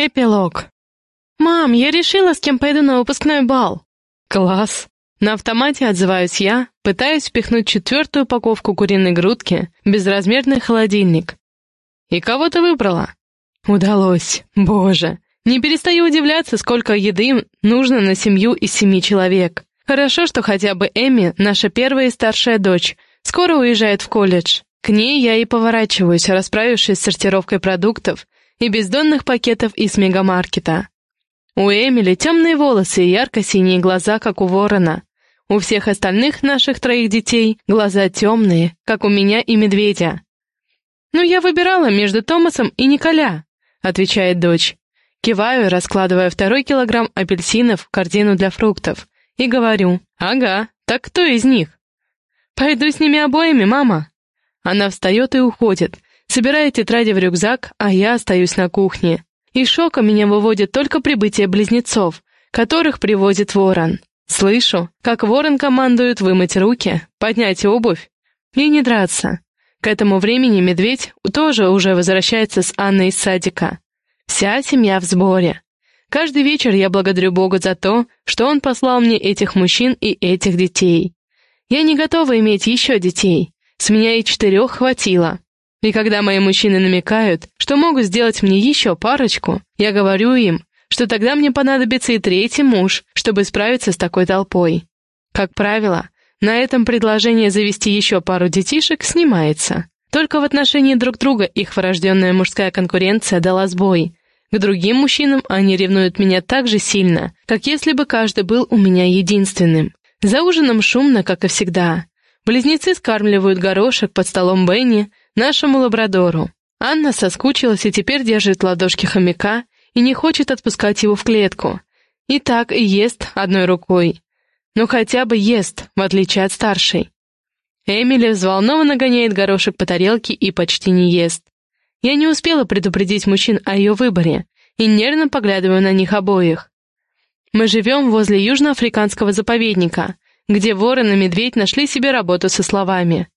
Эпилог. «Мам, я решила, с кем пойду на выпускной бал». «Класс!» На автомате отзываюсь я, пытаюсь впихнуть четвертую упаковку куриной грудки в безразмерный холодильник. «И кого ты выбрала?» «Удалось. Боже!» Не перестаю удивляться, сколько еды нужно на семью из семи человек. Хорошо, что хотя бы Эми, наша первая и старшая дочь, скоро уезжает в колледж. К ней я и поворачиваюсь, расправившись с сортировкой продуктов и бездонных пакетов из мегамаркета. У Эмили темные волосы и ярко-синие глаза, как у ворона. У всех остальных наших троих детей глаза темные, как у меня и медведя. «Ну, я выбирала между Томасом и Николя», — отвечает дочь. Киваю, раскладывая второй килограмм апельсинов в корзину для фруктов, и говорю, «Ага, так кто из них?» «Пойду с ними обоими, мама». Она встает и уходит, собирает тетради в рюкзак, а я остаюсь на кухне. Из шока меня выводит только прибытие близнецов, которых привозит ворон. Слышу, как ворон командует вымыть руки, поднять обувь и не драться. К этому времени медведь тоже уже возвращается с Анной из садика. Вся семья в сборе. Каждый вечер я благодарю Бога за то, что Он послал мне этих мужчин и этих детей. Я не готова иметь еще детей. С меня и четырех хватило. И когда мои мужчины намекают, что могут сделать мне еще парочку, я говорю им, что тогда мне понадобится и третий муж, чтобы справиться с такой толпой. Как правило, на этом предложение завести еще пару детишек снимается. Только в отношении друг друга их врожденная мужская конкуренция дала сбой. К другим мужчинам они ревнуют меня так же сильно, как если бы каждый был у меня единственным. За ужином шумно, как и всегда. Близнецы скармливают горошек под столом Бенни, нашему лабрадору. Анна соскучилась и теперь держит ладошки хомяка и не хочет отпускать его в клетку. И так и ест одной рукой. Но хотя бы ест, в отличие от старшей. Эмили взволнованно гоняет горошек по тарелке и почти не ест. Я не успела предупредить мужчин о ее выборе и нервно поглядываю на них обоих. Мы живем возле южноафриканского заповедника, где ворон и медведь нашли себе работу со словами.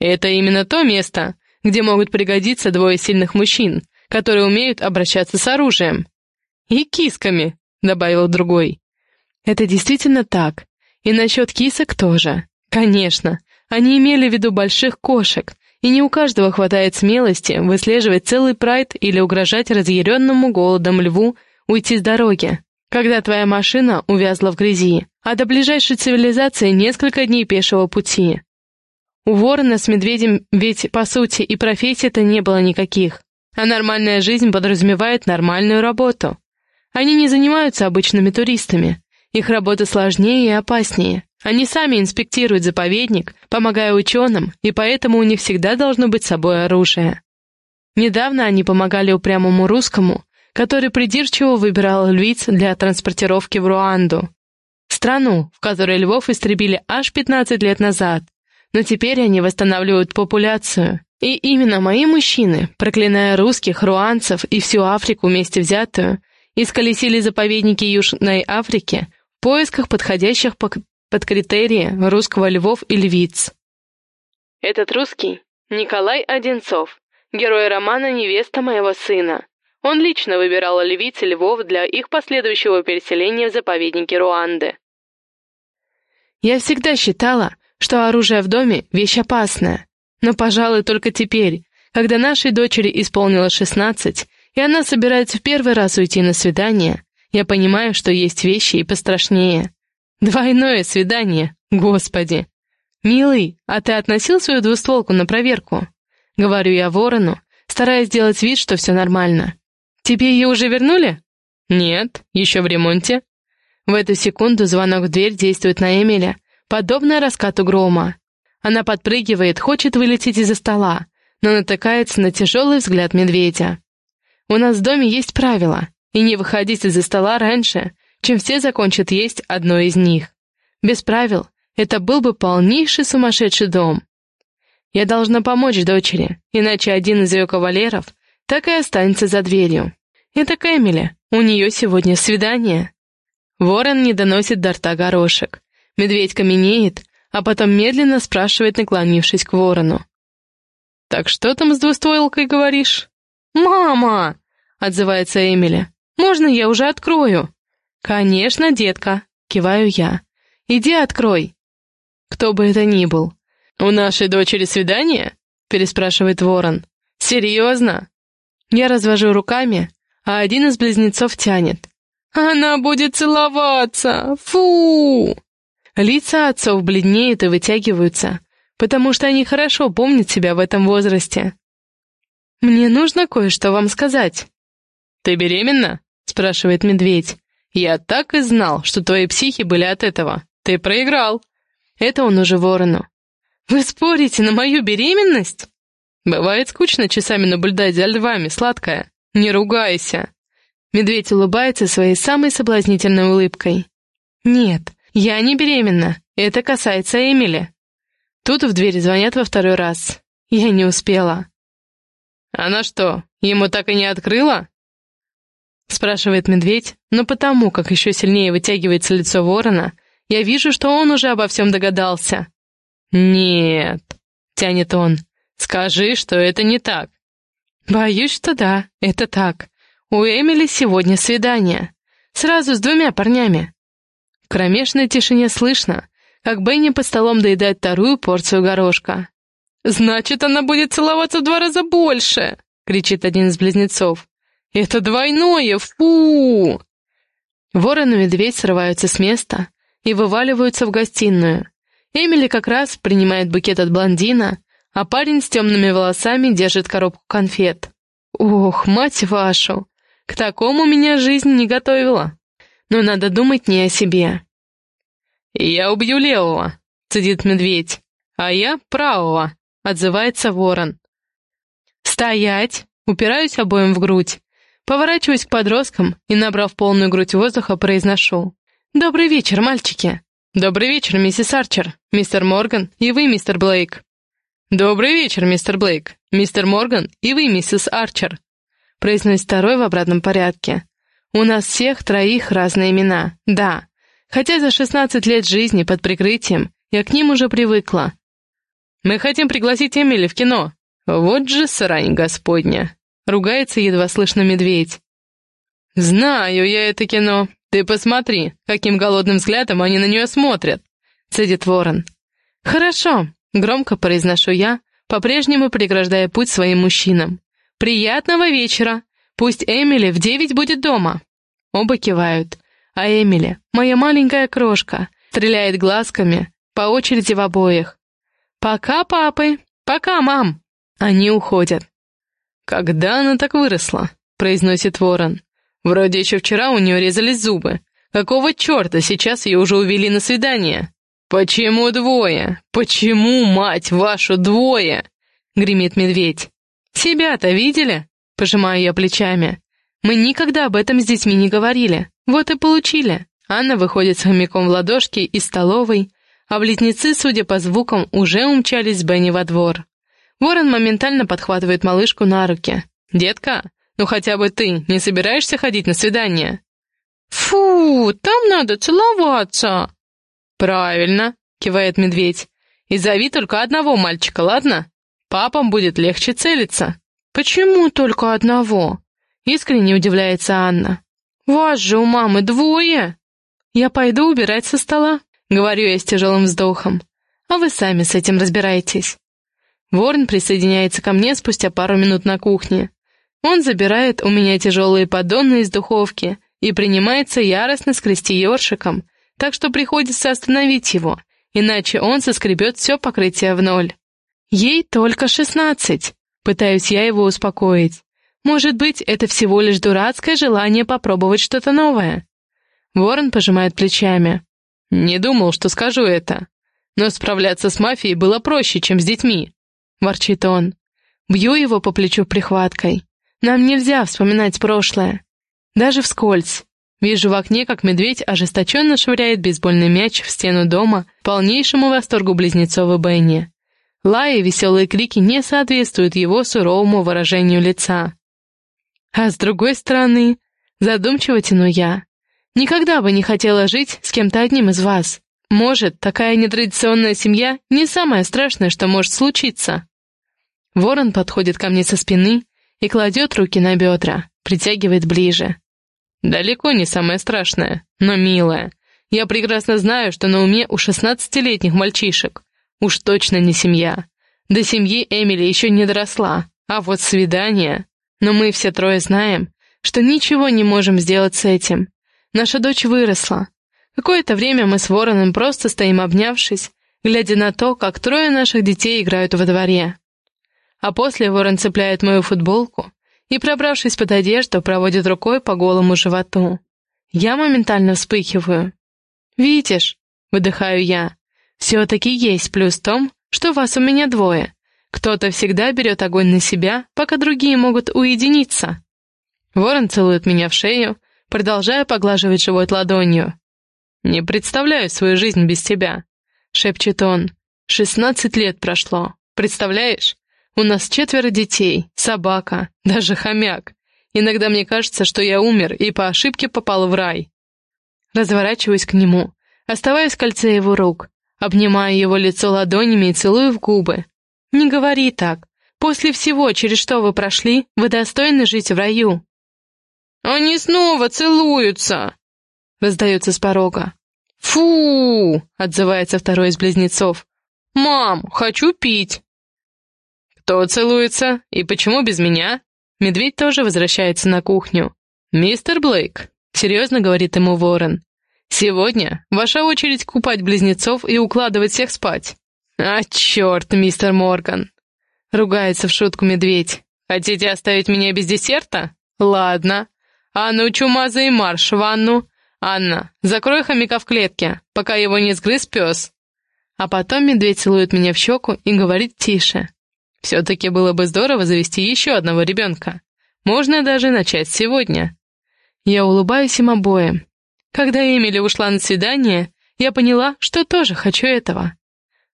«Это именно то место, где могут пригодиться двое сильных мужчин, которые умеют обращаться с оружием. И кисками, добавил другой. Это действительно так. И насчет кисок тоже. Конечно, они имели в виду больших кошек, и не у каждого хватает смелости выслеживать целый прайд или угрожать разъяренному голодом льву уйти с дороги, когда твоя машина увязла в грязи, а до ближайшей цивилизации несколько дней пешего пути. У ворона с медведем ведь, по сути, и профессий-то не было никаких. А нормальная жизнь подразумевает нормальную работу. Они не занимаются обычными туристами. Их работа сложнее и опаснее. Они сами инспектируют заповедник, помогая ученым, и поэтому у них всегда должно быть с собой оружие. Недавно они помогали упрямому русскому, который придирчиво выбирал львиц для транспортировки в Руанду. Страну, в которой львов истребили аж 15 лет назад, но теперь они восстанавливают популяцию. И именно мои мужчины, проклиная русских, руанцев и всю Африку вместе взятую, исколесили заповедники Южной Африки в поисках подходящих под, критерии русского львов и львиц. Этот русский — Николай Одинцов, герой романа «Невеста моего сына». Он лично выбирал львиц и львов для их последующего переселения в заповедники Руанды. Я всегда считала, что оружие в доме — вещь опасная. Но, пожалуй, только теперь, когда нашей дочери исполнилось шестнадцать, и она собирается в первый раз уйти на свидание, я понимаю, что есть вещи и пострашнее. Двойное свидание, господи! «Милый, а ты относил свою двустволку на проверку?» Говорю я ворону, стараясь сделать вид, что все нормально. «Тебе ее уже вернули?» «Нет, еще в ремонте». В эту секунду звонок в дверь действует на Эмиля, подобно раскату грома. Она подпрыгивает, хочет вылететь из-за стола, но натыкается на тяжелый взгляд медведя. У нас в доме есть правило, и не выходить из-за стола раньше, чем все закончат есть одно из них. Без правил это был бы полнейший сумасшедший дом. Я должна помочь дочери, иначе один из ее кавалеров так и останется за дверью. Это Кэмили, у нее сегодня свидание. Ворон не доносит до рта горошек. Медведь каменеет, а потом медленно спрашивает, наклонившись к ворону. «Так что там с двуствойлкой говоришь?» «Мама!» — отзывается Эмили. Можно я уже открою?» «Конечно, детка», — киваю я. «Иди открой». Кто бы это ни был. «У нашей дочери свидание?» — переспрашивает ворон. «Серьезно?» Я развожу руками, а один из близнецов тянет. «Она будет целоваться! Фу!» Лица отцов бледнеют и вытягиваются, потому что они хорошо помнят себя в этом возрасте. «Мне нужно кое-что вам сказать». «Ты беременна?» — спрашивает медведь. «Я так и знал, что твои психи были от этого. Ты проиграл». Это он уже ворону. «Вы спорите на мою беременность?» «Бывает скучно часами наблюдать за львами, сладкая. Не ругайся». Медведь улыбается своей самой соблазнительной улыбкой. «Нет, я не беременна. Это касается Эмили». Тут в дверь звонят во второй раз. Я не успела. «Она что, ему так и не открыла?» Спрашивает медведь, но потому, как еще сильнее вытягивается лицо ворона, я вижу, что он уже обо всем догадался. «Нет», — тянет он, — «скажи, что это не так». «Боюсь, что да, это так. У Эмили сегодня свидание. Сразу с двумя парнями». В кромешной тишине слышно, как Бенни под столом доедает вторую порцию горошка. «Значит, она будет целоваться в два раза больше!» — кричит один из близнецов. «Это двойное! Фу!» Ворон и медведь срываются с места и вываливаются в гостиную. Эмили как раз принимает букет от блондина, а парень с темными волосами держит коробку конфет. Ох, мать вашу! К такому меня жизнь не готовила. Но надо думать не о себе. «Я убью левого», — цедит медведь, «а я правого», — отзывается ворон. «Стоять!» — упираюсь обоим в грудь. Поворачиваюсь к подросткам и, набрав полную грудь воздуха, произношу. «Добрый вечер, мальчики!» «Добрый вечер, миссис Арчер, мистер Морган и вы, мистер Блейк». «Добрый вечер, мистер Блейк, мистер Морган и вы, миссис Арчер», произносит второй в обратном порядке. «У нас всех троих разные имена, да, хотя за 16 лет жизни под прикрытием я к ним уже привыкла. Мы хотим пригласить Эмили в кино. Вот же срань господня!» Ругается едва слышно медведь. «Знаю я это кино. Ты посмотри, каким голодным взглядом они на нее смотрят», — цедит ворон. «Хорошо», — громко произношу я, по-прежнему преграждая путь своим мужчинам. «Приятного вечера! Пусть Эмили в девять будет дома!» Оба кивают, а Эмили, моя маленькая крошка, стреляет глазками по очереди в обоих. «Пока, папы! Пока, мам!» Они уходят. «Когда она так выросла?» — произносит ворон. «Вроде еще вчера у нее резались зубы. Какого черта сейчас ее уже увели на свидание?» «Почему двое? Почему, мать вашу, двое?» — гремит медведь. «Себя-то видели?» — пожимаю я плечами. «Мы никогда об этом с детьми не говорили. Вот и получили». Анна выходит с хомяком в ладошки из столовой, а близнецы, судя по звукам, уже умчались с Бенни во двор. Ворон моментально подхватывает малышку на руки. «Детка, ну хотя бы ты не собираешься ходить на свидание?» «Фу, там надо целоваться!» «Правильно», — кивает медведь. «И зови только одного мальчика, ладно? Папам будет легче целиться». «Почему только одного?» — искренне удивляется Анна. «Вас же у мамы двое!» «Я пойду убирать со стола», — говорю я с тяжелым вздохом. «А вы сами с этим разбирайтесь». Ворон присоединяется ко мне спустя пару минут на кухне. Он забирает у меня тяжелые поддоны из духовки и принимается яростно скрести ёршиком, так что приходится остановить его, иначе он соскребет все покрытие в ноль. Ей только шестнадцать. Пытаюсь я его успокоить. Может быть, это всего лишь дурацкое желание попробовать что-то новое. Ворон пожимает плечами. Не думал, что скажу это. Но справляться с мафией было проще, чем с детьми. — ворчит он. Бью его по плечу прихваткой. Нам нельзя вспоминать прошлое. Даже вскользь. Вижу в окне, как медведь ожесточенно швыряет бейсбольный мяч в стену дома, полнейшему восторгу близнецов и Бенни. Лай и веселые крики не соответствуют его суровому выражению лица. А с другой стороны, задумчиво тяну я. Никогда бы не хотела жить с кем-то одним из вас. Может, такая нетрадиционная семья не самое страшное, что может случиться. Ворон подходит ко мне со спины и кладет руки на бедра, притягивает ближе. Далеко не самое страшное, но милое. Я прекрасно знаю, что на уме у шестнадцатилетних мальчишек. Уж точно не семья. До семьи Эмили еще не доросла, а вот свидание... Но мы все трое знаем, что ничего не можем сделать с этим. Наша дочь выросла. Какое-то время мы с Вороном просто стоим обнявшись, глядя на то, как трое наших детей играют во дворе. А после Ворон цепляет мою футболку и, пробравшись под одежду, проводит рукой по голому животу. Я моментально вспыхиваю. «Видишь?» — выдыхаю я. «Все-таки есть плюс в том, что вас у меня двое. Кто-то всегда берет огонь на себя, пока другие могут уединиться». Ворон целует меня в шею, продолжая поглаживать живот ладонью. «Не представляю свою жизнь без тебя», — шепчет он. «Шестнадцать лет прошло. Представляешь? У нас четверо детей, собака, даже хомяк. Иногда мне кажется, что я умер и по ошибке попал в рай. Разворачиваюсь к нему, оставаясь в кольце его рук, обнимаю его лицо ладонями и целую в губы. Не говори так. После всего, через что вы прошли, вы достойны жить в раю. «Они снова целуются!» — раздается с порога. «Фу!» — отзывается второй из близнецов. «Мам, хочу пить!» «Кто целуется? И почему без меня?» Медведь тоже возвращается на кухню. «Мистер Блейк», — серьезно говорит ему Ворон, «сегодня ваша очередь купать близнецов и укладывать всех спать». «А, черт, мистер Морган!» — ругается в шутку медведь. «Хотите оставить меня без десерта? Ладно. А ну, чумазый марш в ванну. Анна, закрой хомяка в клетке, пока его не сгрыз пес». А потом медведь целует меня в щеку и говорит тише. Все-таки было бы здорово завести еще одного ребенка. Можно даже начать сегодня. Я улыбаюсь им обоим. Когда Эмили ушла на свидание, я поняла, что тоже хочу этого.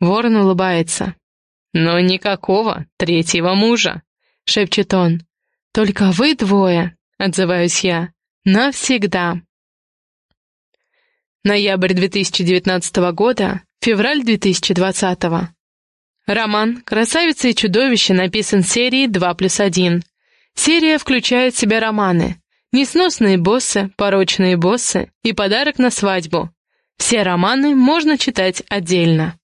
Ворон улыбается. «Но никакого третьего мужа», — шепчет он. «Только вы двое», — отзываюсь я, — «навсегда». Ноябрь 2019 года, февраль 2020. Роман «Красавица и чудовище» написан серией 2 плюс 1. Серия включает в себя романы «Несносные боссы», «Порочные боссы» и «Подарок на свадьбу». Все романы можно читать отдельно.